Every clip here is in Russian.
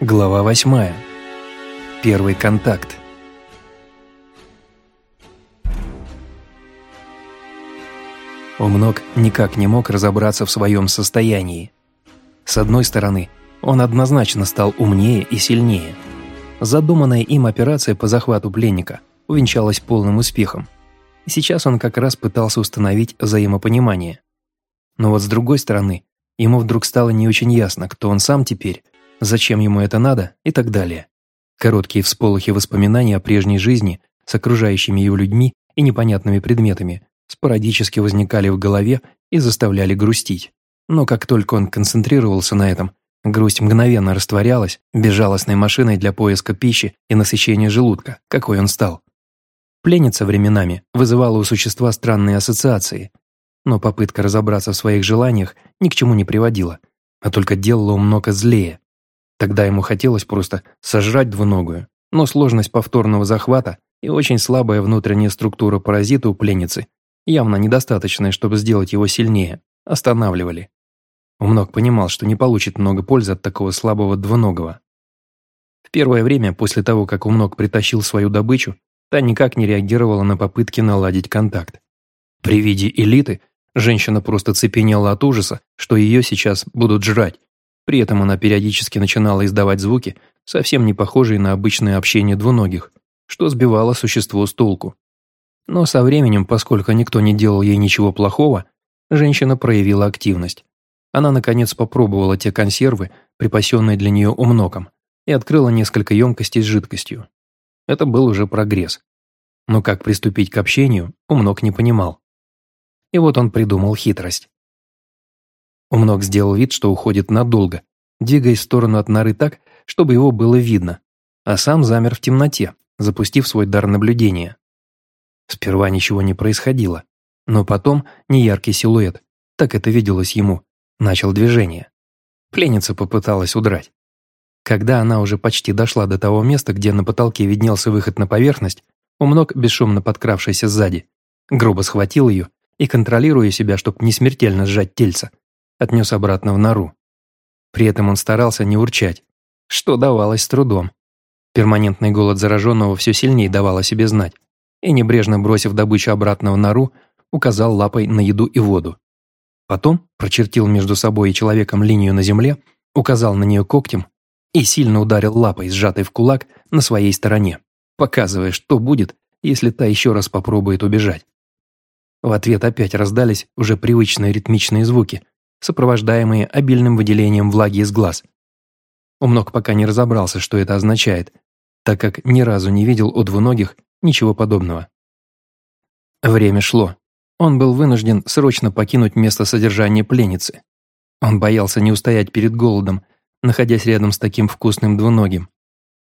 Глава восьмая. Первый контакт. Умног никак не мог разобраться в своем состоянии. С одной стороны, он однозначно стал умнее и сильнее. Задуманная им операция по захвату пленника увенчалась полным успехом. сейчас он как раз пытался установить взаимопонимание. Но вот с другой стороны, ему вдруг стало не очень ясно, кто он сам теперь – зачем ему это надо и так далее. Короткие всполохи воспоминаний о прежней жизни с окружающими его людьми и непонятными предметами спорадически возникали в голове и заставляли грустить. Но как только он концентрировался на этом, грусть мгновенно растворялась безжалостной машиной для поиска пищи и насыщения желудка, какой он стал. Пленница временами вызывала у существа странные ассоциации, но попытка разобраться в своих желаниях ни к чему не приводила, а только делала умного злее. Тогда ему хотелось просто сожрать двуногую, но сложность повторного захвата и очень слабая внутренняя структура паразита у пленницы, явно недостаточная, чтобы сделать его сильнее, останавливали. Умног понимал, что не получит много пользы от такого слабого двуногого. В первое время, после того, как Умног притащил свою добычу, та никак не реагировала на попытки наладить контакт. При виде элиты женщина просто цепенела от ужаса, что ее сейчас будут жрать, при этом она периодически начинала издавать звуки, совсем не похожие на обычное общение двуногих, что сбивало существо с толку. Но со временем, поскольку никто не делал ей ничего плохого, женщина проявила активность. Она, наконец, попробовала те консервы, припасенные для нее умноком, и открыла несколько емкостей с жидкостью. Это был уже прогресс. Но как приступить к общению, умнок не понимал. И вот он придумал хитрость. Умног сделал вид, что уходит надолго, двигаясь в сторону от норы так, чтобы его было видно, а сам замер в темноте, запустив свой дар наблюдения. Сперва ничего не происходило, но потом неяркий силуэт, так это виделось ему, начал движение. Пленница попыталась удрать. Когда она уже почти дошла до того места, где на потолке виднелся выход на поверхность, Умног, бесшумно подкравшийся сзади, грубо схватил ее и, контролируя себя, чтобы не смертельно сжать тельца, отнес обратно в нору. При этом он старался не урчать, что давалось с трудом. Перманентный голод зараженного все сильнее давал о себе знать, и, небрежно бросив добычу обратно в нору, указал лапой на еду и воду. Потом прочертил между собой и человеком линию на земле, указал на нее когтем и сильно ударил лапой, сжатой в кулак, на своей стороне, показывая, что будет, если та еще раз попробует убежать. В ответ опять раздались уже привычные ритмичные звуки, сопровождаемые обильным выделением влаги из глаз. Умног пока не разобрался, что это означает, так как ни разу не видел у двуногих ничего подобного. Время шло. Он был вынужден срочно покинуть место содержания пленницы. Он боялся не устоять перед голодом, находясь рядом с таким вкусным двуногим.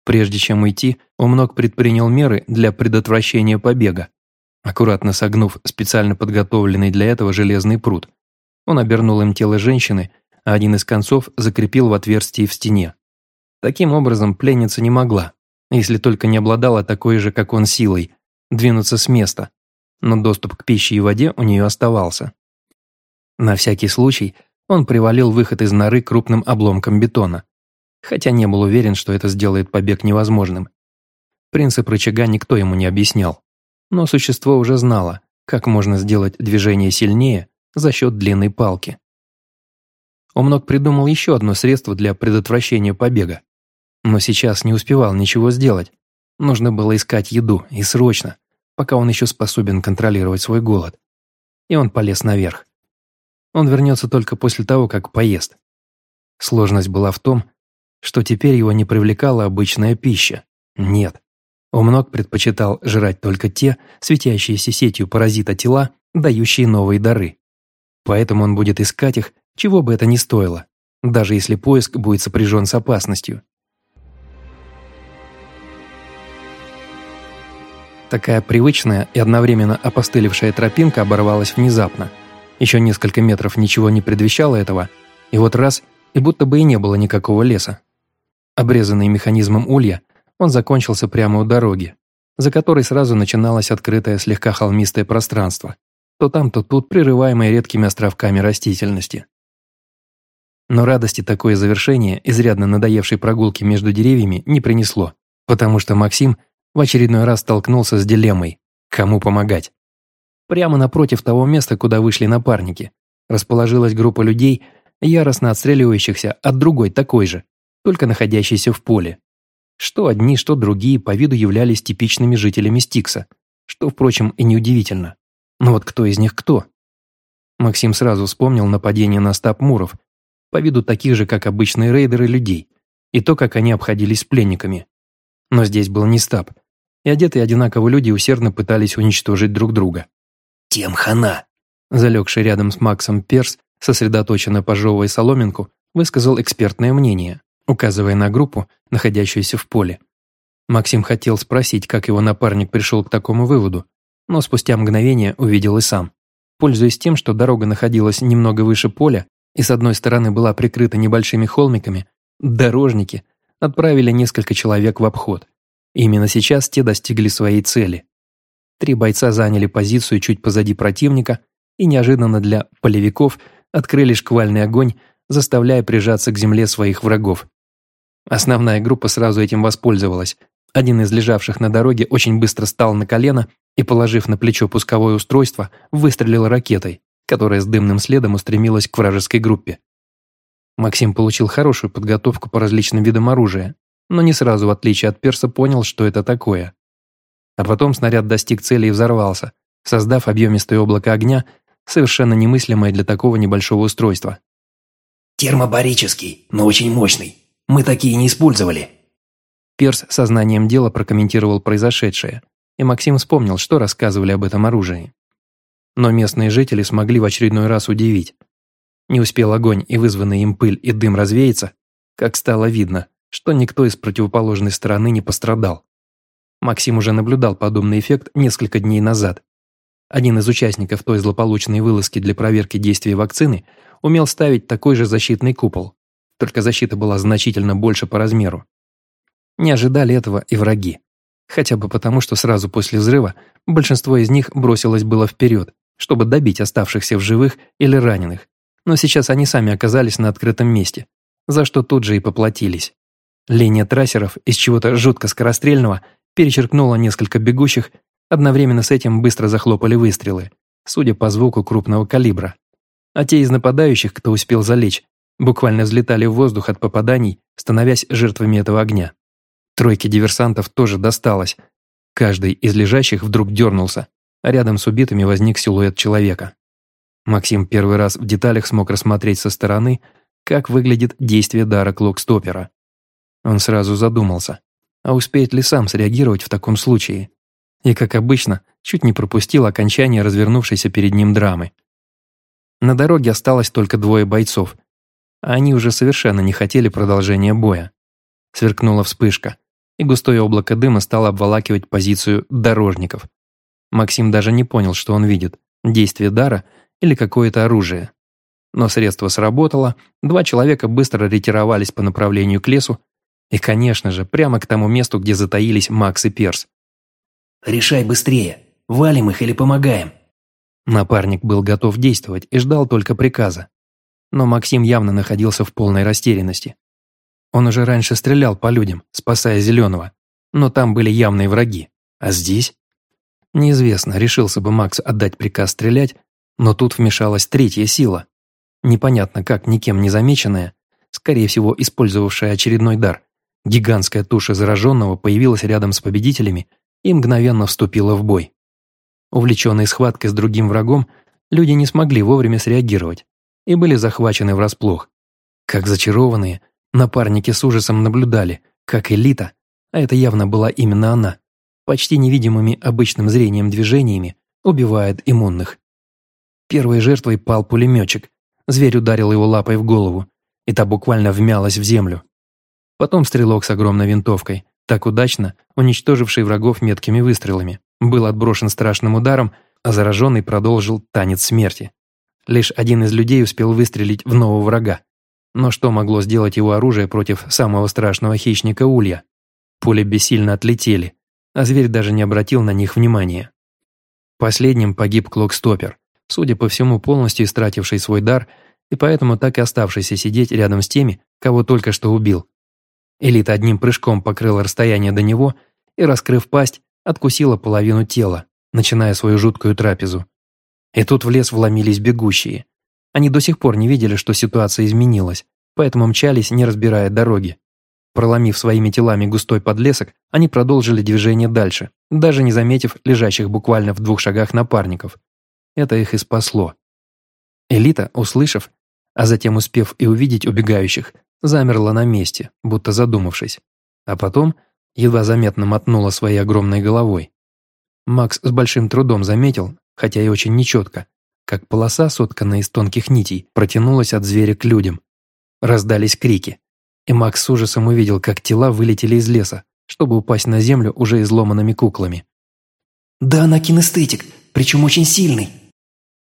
Прежде чем уйти, Умног предпринял меры для предотвращения побега, аккуратно согнув специально подготовленный для этого железный пруд. Он обернул им тело женщины, а один из концов закрепил в отверстии в стене. Таким образом, пленница не могла, если только не обладала такой же, как он, силой, двинуться с места, но доступ к пище и воде у нее оставался. На всякий случай он привалил выход из норы крупным обломком бетона, хотя не был уверен, что это сделает побег невозможным. Принцип рычага никто ему не объяснял, но существо уже знало, как можно сделать движение сильнее за счет длинной палки. Умног придумал еще одно средство для предотвращения побега. Но сейчас не успевал ничего сделать. Нужно было искать еду, и срочно, пока он еще способен контролировать свой голод. И он полез наверх. Он вернется только после того, как поест. Сложность была в том, что теперь его не привлекала обычная пища. Нет. Умног предпочитал жрать только те, светящиеся сетью паразита тела, дающие новые дары. Поэтому он будет искать их, чего бы это ни стоило, даже если поиск будет сопряжен с опасностью. Такая привычная и одновременно опостылевшая тропинка оборвалась внезапно. Еще несколько метров ничего не предвещало этого, и вот раз, и будто бы и не было никакого леса. Обрезанный механизмом улья, он закончился прямо у дороги, за которой сразу начиналось открытое слегка холмистое пространство, то там, то тут прерываемые редкими островками растительности. Но радости такое завершение изрядно надоевшей прогулки между деревьями не принесло, потому что Максим в очередной раз столкнулся с дилеммой «Кому помогать?». Прямо напротив того места, куда вышли напарники, расположилась группа людей, яростно отстреливающихся от другой такой же, только находящейся в поле. Что одни, что другие по виду являлись типичными жителями Стикса, что, впрочем, и неудивительно. Но вот кто из них кто? Максим сразу вспомнил нападение на стаб Муров, по виду таких же, как обычные рейдеры людей, и то, как они обходились с пленниками. Но здесь был не стаб, и одетые одинаково люди усердно пытались уничтожить друг друга. «Тем хана!» Залегший рядом с Максом Перс, сосредоточенно пожевывая соломинку, высказал экспертное мнение, указывая на группу, находящуюся в поле. Максим хотел спросить, как его напарник пришел к такому выводу, но спустя мгновение увидел и сам. Пользуясь тем, что дорога находилась немного выше поля и с одной стороны была прикрыта небольшими холмиками, дорожники отправили несколько человек в обход. Именно сейчас те достигли своей цели. Три бойца заняли позицию чуть позади противника и неожиданно для полевиков открыли шквальный огонь, заставляя прижаться к земле своих врагов. Основная группа сразу этим воспользовалась. Один из лежавших на дороге очень быстро стал на колено и, положив на плечо пусковое устройство, выстрелил ракетой, которая с дымным следом устремилась к вражеской группе. Максим получил хорошую подготовку по различным видам оружия, но не сразу, в отличие от перса, понял, что это такое. А потом снаряд достиг цели и взорвался, создав объемистое облако огня, совершенно немыслимое для такого небольшого устройства. «Термобарический, но очень мощный. Мы такие не использовали». Перс сознанием дела прокомментировал произошедшее, и Максим вспомнил, что рассказывали об этом оружии. Но местные жители смогли в очередной раз удивить. Не успел огонь и вызванный им пыль и дым развеяться, как стало видно, что никто из противоположной стороны не пострадал. Максим уже наблюдал подобный эффект несколько дней назад. Один из участников той злополучной вылазки для проверки действия вакцины умел ставить такой же защитный купол, только защита была значительно больше по размеру. Не ожидали этого и враги. Хотя бы потому, что сразу после взрыва большинство из них бросилось было вперед, чтобы добить оставшихся в живых или раненых. Но сейчас они сами оказались на открытом месте, за что тут же и поплатились. Линия трассеров из чего-то жутко скорострельного перечеркнула несколько бегущих, одновременно с этим быстро захлопали выстрелы, судя по звуку крупного калибра. А те из нападающих, кто успел залечь, буквально взлетали в воздух от попаданий, становясь жертвами этого огня. Тройке диверсантов тоже досталось. Каждый из лежащих вдруг дернулся, а рядом с убитыми возник силуэт человека. Максим первый раз в деталях смог рассмотреть со стороны, как выглядит действие дара Клокстопера. Он сразу задумался, а успеет ли сам среагировать в таком случае? И, как обычно, чуть не пропустил окончание развернувшейся перед ним драмы. На дороге осталось только двое бойцов, а они уже совершенно не хотели продолжения боя. Сверкнула вспышка, и густое облако дыма стало обволакивать позицию дорожников. Максим даже не понял, что он видит – действие дара или какое-то оружие. Но средство сработало, два человека быстро ретировались по направлению к лесу, и, конечно же, прямо к тому месту, где затаились Макс и Перс. «Решай быстрее, валим их или помогаем?» Напарник был готов действовать и ждал только приказа. Но Максим явно находился в полной растерянности. Он уже раньше стрелял по людям, спасая Зеленого, но там были явные враги. А здесь? Неизвестно, решился бы Макс отдать приказ стрелять, но тут вмешалась третья сила. Непонятно как, никем не замеченная, скорее всего, использовавшая очередной дар. Гигантская туша зараженного появилась рядом с победителями и мгновенно вступила в бой. Увлеченные схваткой с другим врагом, люди не смогли вовремя среагировать и были захвачены врасплох. Как зачарованные, Напарники с ужасом наблюдали, как элита, а это явно была именно она, почти невидимыми обычным зрением движениями убивает иммунных. Первой жертвой пал пулеметчик. Зверь ударил его лапой в голову, и та буквально вмялась в землю. Потом стрелок с огромной винтовкой, так удачно уничтоживший врагов меткими выстрелами, был отброшен страшным ударом, а зараженный продолжил танец смерти. Лишь один из людей успел выстрелить в нового врага. Но что могло сделать его оружие против самого страшного хищника улья? Пули бессильно отлетели, а зверь даже не обратил на них внимания. Последним погиб Клокстопер, судя по всему полностью истративший свой дар и поэтому так и оставшийся сидеть рядом с теми, кого только что убил. Элита одним прыжком покрыла расстояние до него и, раскрыв пасть, откусила половину тела, начиная свою жуткую трапезу. И тут в лес вломились бегущие. Они до сих пор не видели, что ситуация изменилась, поэтому мчались, не разбирая дороги. Проломив своими телами густой подлесок, они продолжили движение дальше, даже не заметив лежащих буквально в двух шагах напарников. Это их и спасло. Элита, услышав, а затем успев и увидеть убегающих, замерла на месте, будто задумавшись. А потом едва заметно мотнула своей огромной головой. Макс с большим трудом заметил, хотя и очень нечетко, как полоса, сотканная из тонких нитей, протянулась от зверя к людям. Раздались крики и Макс с ужасом увидел, как тела вылетели из леса, чтобы упасть на землю уже изломанными куклами. «Да она кинестетик, причем очень сильный!»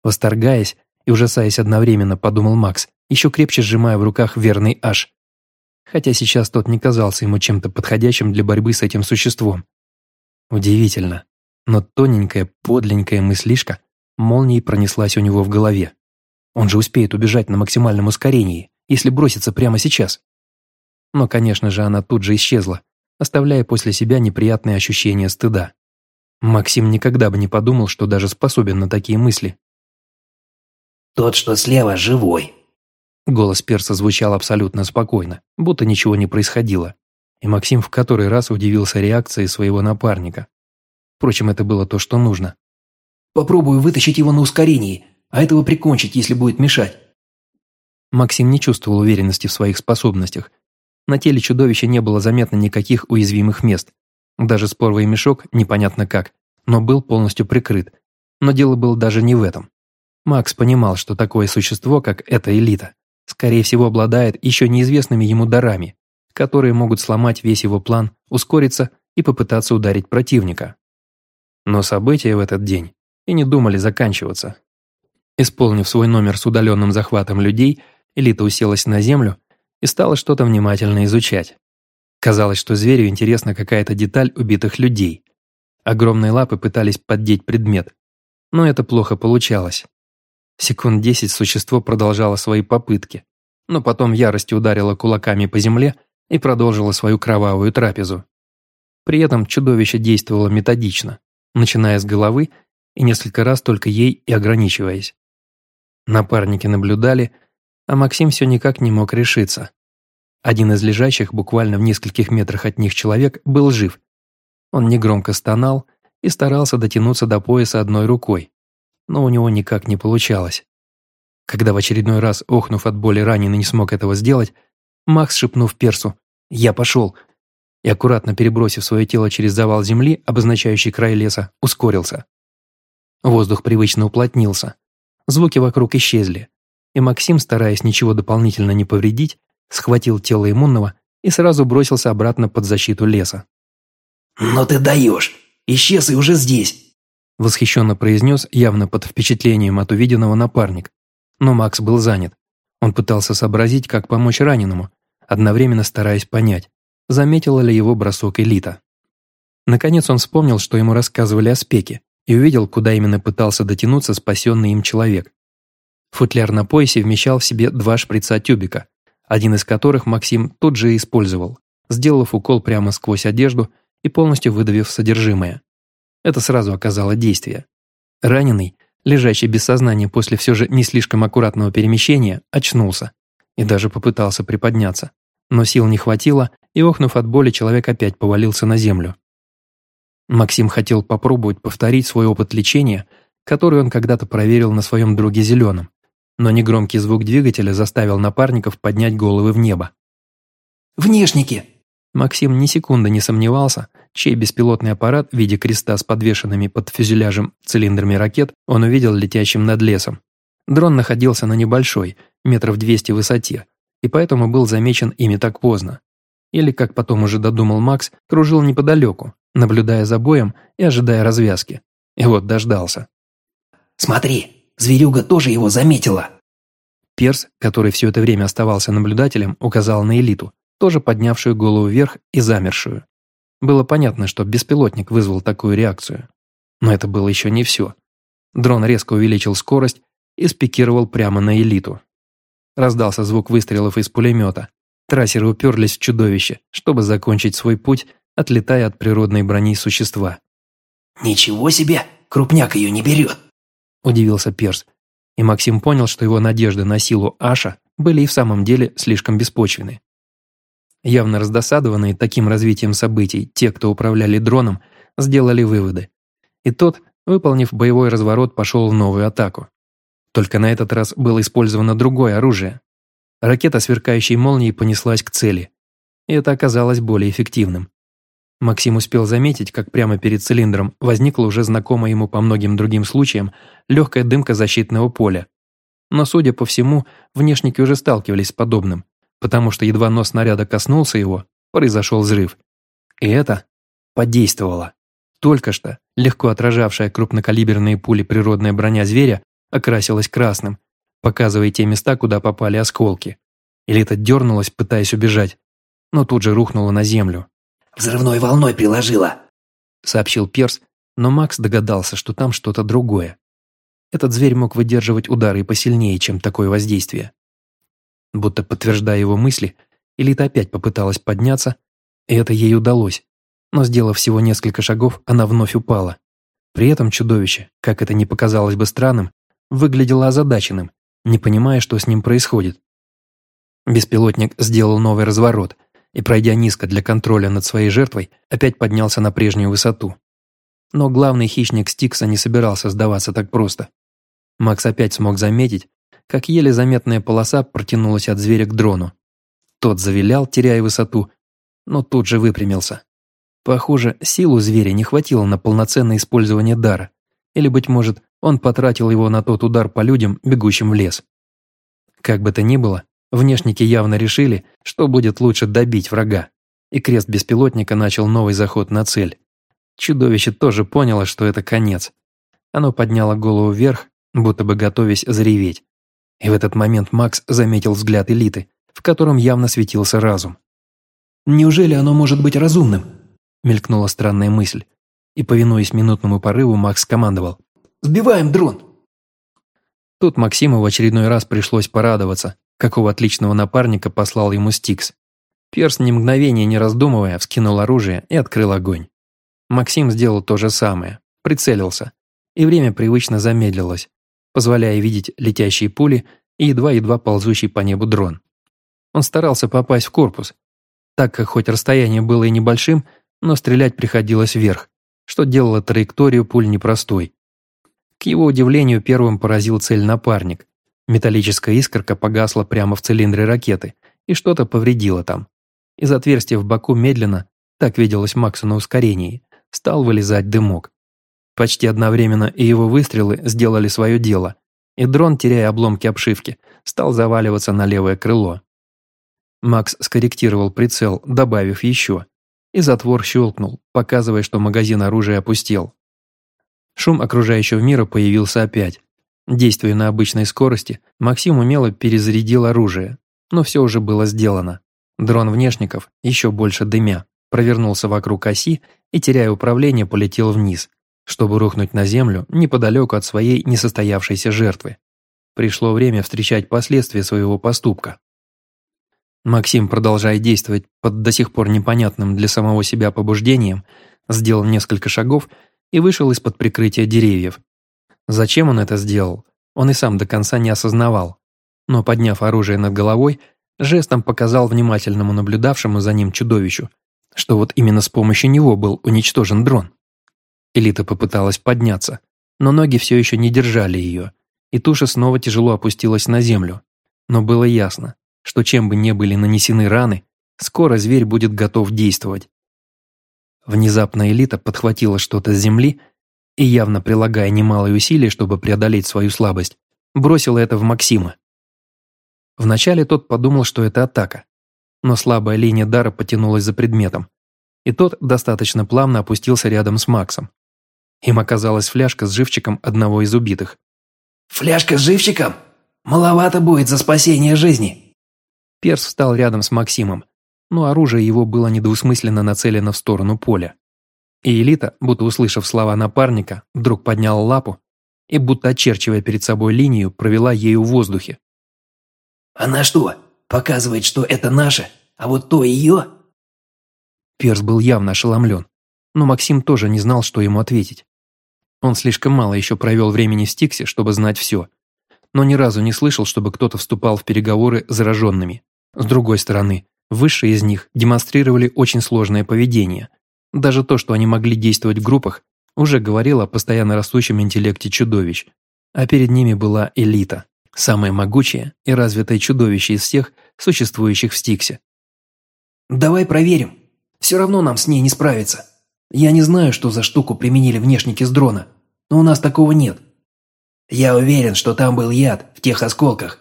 Восторгаясь и ужасаясь одновременно, подумал Макс, еще крепче сжимая в руках верный аж. Хотя сейчас тот не казался ему чем-то подходящим для борьбы с этим существом. Удивительно, но тоненькая, подленькая мыслишка молнией пронеслась у него в голове. Он же успеет убежать на максимальном ускорении, если бросится прямо сейчас. Но, конечно же, она тут же исчезла, оставляя после себя неприятные ощущения стыда. Максим никогда бы не подумал, что даже способен на такие мысли. «Тот, что слева, живой». Голос перса звучал абсолютно спокойно, будто ничего не происходило. И Максим в который раз удивился реакции своего напарника. Впрочем, это было то, что нужно. «Попробую вытащить его на ускорении, а этого прикончить, если будет мешать». Максим не чувствовал уверенности в своих способностях на теле чудовища не было заметно никаких уязвимых мест. Даже споровый мешок, непонятно как, но был полностью прикрыт. Но дело было даже не в этом. Макс понимал, что такое существо, как эта элита, скорее всего обладает еще неизвестными ему дарами, которые могут сломать весь его план, ускориться и попытаться ударить противника. Но события в этот день и не думали заканчиваться. Исполнив свой номер с удаленным захватом людей, элита уселась на землю и стала что-то внимательно изучать. Казалось, что зверю интересна какая-то деталь убитых людей. Огромные лапы пытались поддеть предмет, но это плохо получалось. Секунд десять существо продолжало свои попытки, но потом яростью ударило кулаками по земле и продолжило свою кровавую трапезу. При этом чудовище действовало методично, начиная с головы и несколько раз только ей и ограничиваясь. Напарники наблюдали, а Максим все никак не мог решиться. Один из лежащих буквально в нескольких метрах от них человек был жив. Он негромко стонал и старался дотянуться до пояса одной рукой, но у него никак не получалось. Когда в очередной раз, охнув от боли раненый, не смог этого сделать, Макс, шепнув персу «Я пошел!» и аккуратно перебросив свое тело через завал земли, обозначающий край леса, ускорился. Воздух привычно уплотнился. Звуки вокруг исчезли и Максим, стараясь ничего дополнительно не повредить, схватил тело иммунного и сразу бросился обратно под защиту леса. «Но ты даешь! Исчез и уже здесь!» Восхищенно произнес, явно под впечатлением от увиденного напарник. Но Макс был занят. Он пытался сообразить, как помочь раненому, одновременно стараясь понять, заметила ли его бросок элита. Наконец он вспомнил, что ему рассказывали о спеке, и увидел, куда именно пытался дотянуться спасенный им человек. Футляр на поясе вмещал в себе два шприца тюбика, один из которых Максим тут же использовал, сделав укол прямо сквозь одежду и полностью выдавив содержимое. Это сразу оказало действие. Раненый, лежащий без сознания после все же не слишком аккуратного перемещения, очнулся и даже попытался приподняться. Но сил не хватило, и, охнув от боли, человек опять повалился на землю. Максим хотел попробовать повторить свой опыт лечения, который он когда-то проверил на своем друге Зеленом, но негромкий звук двигателя заставил напарников поднять головы в небо. «Внешники!» Максим ни секунды не сомневался, чей беспилотный аппарат в виде креста с подвешенными под фюзеляжем цилиндрами ракет он увидел летящим над лесом. Дрон находился на небольшой, метров 200 высоте, и поэтому был замечен ими так поздно. Или, как потом уже додумал Макс, кружил неподалеку, наблюдая за боем и ожидая развязки. И вот дождался. «Смотри, Зверюга тоже его заметила. Перс, который все это время оставался наблюдателем, указал на элиту, тоже поднявшую голову вверх и замершую. Было понятно, что беспилотник вызвал такую реакцию. Но это было еще не все. Дрон резко увеличил скорость и спикировал прямо на элиту. Раздался звук выстрелов из пулемета. Трассеры уперлись в чудовище, чтобы закончить свой путь, отлетая от природной брони существа. «Ничего себе! Крупняк ее не берет!» – удивился Перс. И Максим понял, что его надежды на силу Аша были и в самом деле слишком беспочвены. Явно раздосадованные таким развитием событий, те, кто управляли дроном, сделали выводы. И тот, выполнив боевой разворот, пошел в новую атаку. Только на этот раз было использовано другое оружие. Ракета сверкающей молнией понеслась к цели. И это оказалось более эффективным. Максим успел заметить, как прямо перед цилиндром возникла уже знакомая ему по многим другим случаям легкая дымка защитного поля. Но, судя по всему, внешники уже сталкивались с подобным, потому что едва нос снаряда коснулся его, произошел взрыв. И это подействовало. Только что легко отражавшая крупнокалиберные пули природная броня зверя окрасилась красным, показывая те места, куда попали осколки. Элита дернулась, пытаясь убежать, но тут же рухнула на землю. Взрывной волной приложила», — сообщил Перс, но Макс догадался, что там что-то другое. Этот зверь мог выдерживать удары и посильнее, чем такое воздействие. Будто подтверждая его мысли, Элита опять попыталась подняться, и это ей удалось. Но сделав всего несколько шагов, она вновь упала. При этом чудовище, как это ни показалось бы странным, выглядело озадаченным, не понимая, что с ним происходит. Беспилотник сделал новый разворот — и, пройдя низко для контроля над своей жертвой, опять поднялся на прежнюю высоту. Но главный хищник Стикса не собирался сдаваться так просто. Макс опять смог заметить, как еле заметная полоса протянулась от зверя к дрону. Тот завилял, теряя высоту, но тут же выпрямился. Похоже, силу зверя не хватило на полноценное использование дара, или, быть может, он потратил его на тот удар по людям, бегущим в лес. Как бы то ни было, Внешники явно решили, что будет лучше добить врага, и крест беспилотника начал новый заход на цель. Чудовище тоже поняло, что это конец. Оно подняло голову вверх, будто бы готовясь зареветь. И в этот момент Макс заметил взгляд элиты, в котором явно светился разум. «Неужели оно может быть разумным?» – мелькнула странная мысль. И, повинуясь минутному порыву, Макс командовал. «Сбиваем дрон!» Тут Максиму в очередной раз пришлось порадоваться, какого отличного напарника послал ему Стикс. Перс, ни мгновения не раздумывая, вскинул оружие и открыл огонь. Максим сделал то же самое, прицелился, и время привычно замедлилось, позволяя видеть летящие пули и едва-едва ползущий по небу дрон. Он старался попасть в корпус, так как хоть расстояние было и небольшим, но стрелять приходилось вверх, что делало траекторию пуль непростой. К его удивлению, первым поразил цель напарник, Металлическая искорка погасла прямо в цилиндре ракеты, и что-то повредило там. Из отверстия в боку медленно, так виделось Максу на ускорении, стал вылезать дымок. Почти одновременно и его выстрелы сделали свое дело, и дрон, теряя обломки обшивки, стал заваливаться на левое крыло. Макс скорректировал прицел, добавив еще, и затвор щелкнул, показывая, что магазин оружия опустел. Шум окружающего мира появился опять, Действуя на обычной скорости, Максим умело перезарядил оружие, но все уже было сделано. Дрон внешников, еще больше дымя, провернулся вокруг оси и, теряя управление, полетел вниз, чтобы рухнуть на землю неподалеку от своей несостоявшейся жертвы. Пришло время встречать последствия своего поступка. Максим, продолжая действовать под до сих пор непонятным для самого себя побуждением, сделал несколько шагов и вышел из-под прикрытия деревьев, Зачем он это сделал, он и сам до конца не осознавал. Но, подняв оружие над головой, жестом показал внимательному наблюдавшему за ним чудовищу, что вот именно с помощью него был уничтожен дрон. Элита попыталась подняться, но ноги все еще не держали ее, и туша снова тяжело опустилась на землю. Но было ясно, что чем бы ни были нанесены раны, скоро зверь будет готов действовать. Внезапно элита подхватила что-то с земли и, явно прилагая немалые усилия, чтобы преодолеть свою слабость, бросила это в Максима. Вначале тот подумал, что это атака, но слабая линия дара потянулась за предметом, и тот достаточно плавно опустился рядом с Максом. Им оказалась фляжка с живчиком одного из убитых. «Фляжка с живчиком? Маловато будет за спасение жизни!» Перс встал рядом с Максимом, но оружие его было недвусмысленно нацелено в сторону поля. И Элита, будто услышав слова напарника, вдруг подняла лапу и, будто очерчивая перед собой линию, провела ею в воздухе. Она что, показывает, что это наше, а вот то ее?» Перс был явно ошеломлен, но Максим тоже не знал, что ему ответить. Он слишком мало еще провел времени в Стиксе, чтобы знать все, но ни разу не слышал, чтобы кто-то вступал в переговоры с зараженными. С другой стороны, высшие из них демонстрировали очень сложное поведение. Даже то, что они могли действовать в группах, уже говорило о постоянно растущем интеллекте чудовищ. А перед ними была элита, самое могучее и развитое чудовище из всех, существующих в Стиксе. «Давай проверим. Все равно нам с ней не справиться. Я не знаю, что за штуку применили внешники с дрона, но у нас такого нет. Я уверен, что там был яд в тех осколках».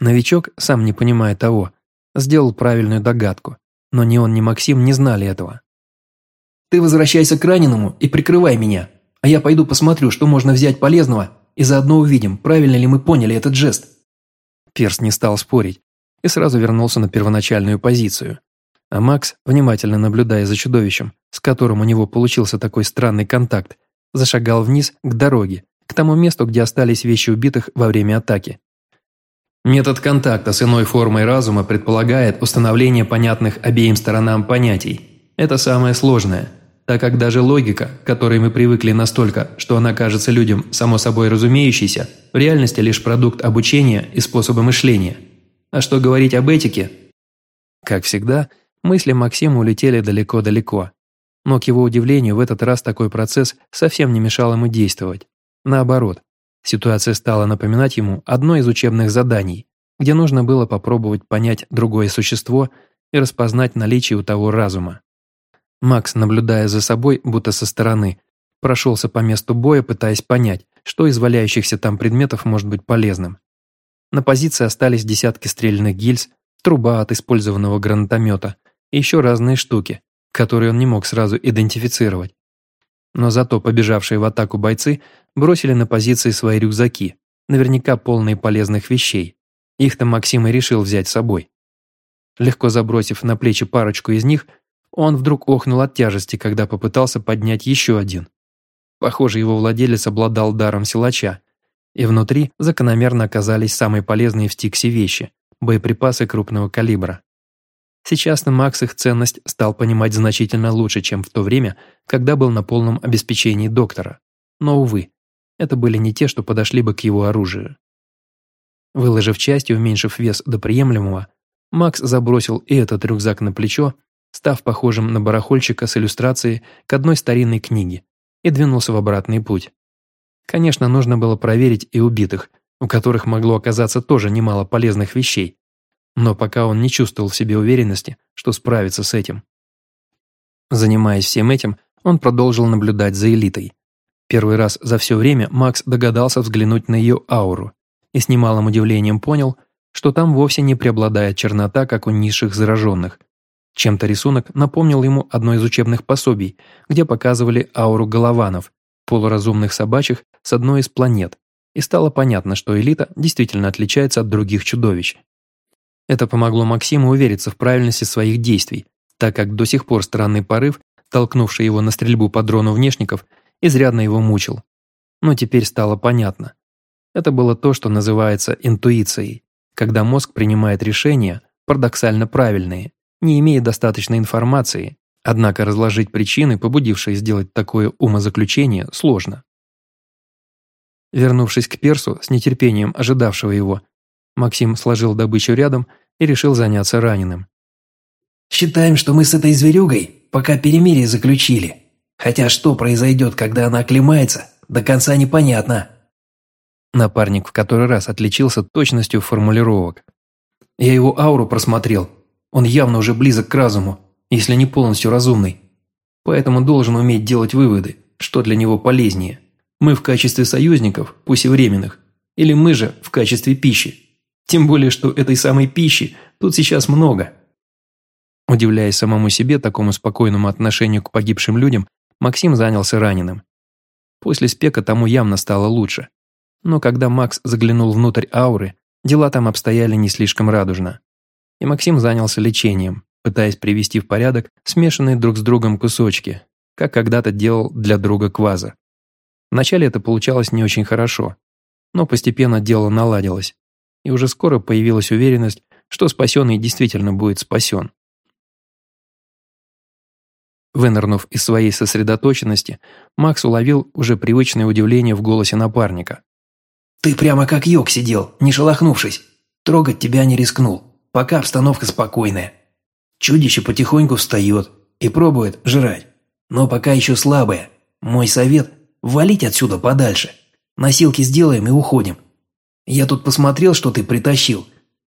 Новичок, сам не понимая того, сделал правильную догадку, но ни он, ни Максим не знали этого. «Ты возвращайся к раненому и прикрывай меня, а я пойду посмотрю, что можно взять полезного, и заодно увидим, правильно ли мы поняли этот жест». Перс не стал спорить и сразу вернулся на первоначальную позицию. А Макс, внимательно наблюдая за чудовищем, с которым у него получился такой странный контакт, зашагал вниз к дороге, к тому месту, где остались вещи убитых во время атаки. Метод контакта с иной формой разума предполагает установление понятных обеим сторонам понятий. Это самое сложное, так как даже логика, к которой мы привыкли настолько, что она кажется людям само собой разумеющейся, в реальности лишь продукт обучения и способа мышления. А что говорить об этике? Как всегда, Мысли Максима улетели далеко-далеко. Но, к его удивлению, в этот раз такой процесс совсем не мешал ему действовать. Наоборот, ситуация стала напоминать ему одно из учебных заданий, где нужно было попробовать понять другое существо и распознать наличие у того разума. Макс, наблюдая за собой, будто со стороны, прошелся по месту боя, пытаясь понять, что из валяющихся там предметов может быть полезным. На позиции остались десятки стрельных гильз, труба от использованного гранатомета – и еще разные штуки, которые он не мог сразу идентифицировать. Но зато побежавшие в атаку бойцы бросили на позиции свои рюкзаки, наверняка полные полезных вещей. Их-то Максим и решил взять с собой. Легко забросив на плечи парочку из них, он вдруг охнул от тяжести, когда попытался поднять еще один. Похоже, его владелец обладал даром силача, и внутри закономерно оказались самые полезные в Стиксе вещи – боеприпасы крупного калибра. Сейчас на Макс их ценность стал понимать значительно лучше, чем в то время, когда был на полном обеспечении доктора. Но, увы, это были не те, что подошли бы к его оружию. Выложив часть и уменьшив вес до приемлемого, Макс забросил и этот рюкзак на плечо, став похожим на барахольщика с иллюстрацией к одной старинной книге, и двинулся в обратный путь. Конечно, нужно было проверить и убитых, у которых могло оказаться тоже немало полезных вещей, но пока он не чувствовал в себе уверенности, что справится с этим. Занимаясь всем этим, он продолжил наблюдать за элитой. Первый раз за все время Макс догадался взглянуть на ее ауру и с немалым удивлением понял, что там вовсе не преобладает чернота, как у низших зараженных. Чем-то рисунок напомнил ему одно из учебных пособий, где показывали ауру голованов, полуразумных собачьих с одной из планет, и стало понятно, что элита действительно отличается от других чудовищ. Это помогло Максиму увериться в правильности своих действий, так как до сих пор странный порыв, толкнувший его на стрельбу по дрону внешников, изрядно его мучил. Но теперь стало понятно. Это было то, что называется интуицией, когда мозг принимает решения, парадоксально правильные, не имея достаточной информации, однако разложить причины, побудившие сделать такое умозаключение, сложно. Вернувшись к Персу, с нетерпением ожидавшего его, Максим сложил добычу рядом и решил заняться раненым. «Считаем, что мы с этой зверюгой пока перемирие заключили. Хотя что произойдет, когда она оклемается, до конца непонятно». Напарник в который раз отличился точностью формулировок. «Я его ауру просмотрел. Он явно уже близок к разуму, если не полностью разумный. Поэтому должен уметь делать выводы, что для него полезнее. Мы в качестве союзников, пусть и временных, или мы же в качестве пищи. Тем более, что этой самой пищи тут сейчас много. Удивляясь самому себе такому спокойному отношению к погибшим людям, Максим занялся раненым. После спека тому явно стало лучше. Но когда Макс заглянул внутрь ауры, дела там обстояли не слишком радужно. И Максим занялся лечением, пытаясь привести в порядок смешанные друг с другом кусочки, как когда-то делал для друга Кваза. Вначале это получалось не очень хорошо, но постепенно дело наладилось, и уже скоро появилась уверенность, что спасенный действительно будет спасен. Вынырнув из своей сосредоточенности, Макс уловил уже привычное удивление в голосе напарника. «Ты прямо как йог сидел, не шелохнувшись. Трогать тебя не рискнул, пока обстановка спокойная. Чудище потихоньку встает и пробует жрать, но пока еще слабое. Мой совет – валить отсюда подальше. Носилки сделаем и уходим. Я тут посмотрел, что ты притащил.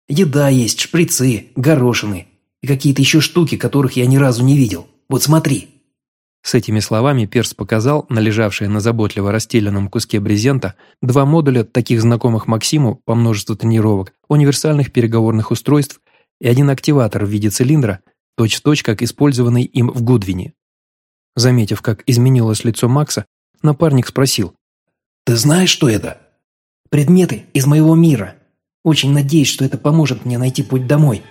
Еда есть, шприцы, горошины и какие-то еще штуки, которых я ни разу не видел. Вот смотри». С этими словами Перс показал на лежавшие на заботливо расстеленном куске брезента два модуля, таких знакомых Максиму по множеству тренировок, универсальных переговорных устройств и один активатор в виде цилиндра, точь-в-точь, -точь, как использованный им в Гудвине. Заметив, как изменилось лицо Макса, напарник спросил. «Ты знаешь, что это?» «Предметы из моего мира. Очень надеюсь, что это поможет мне найти путь домой»,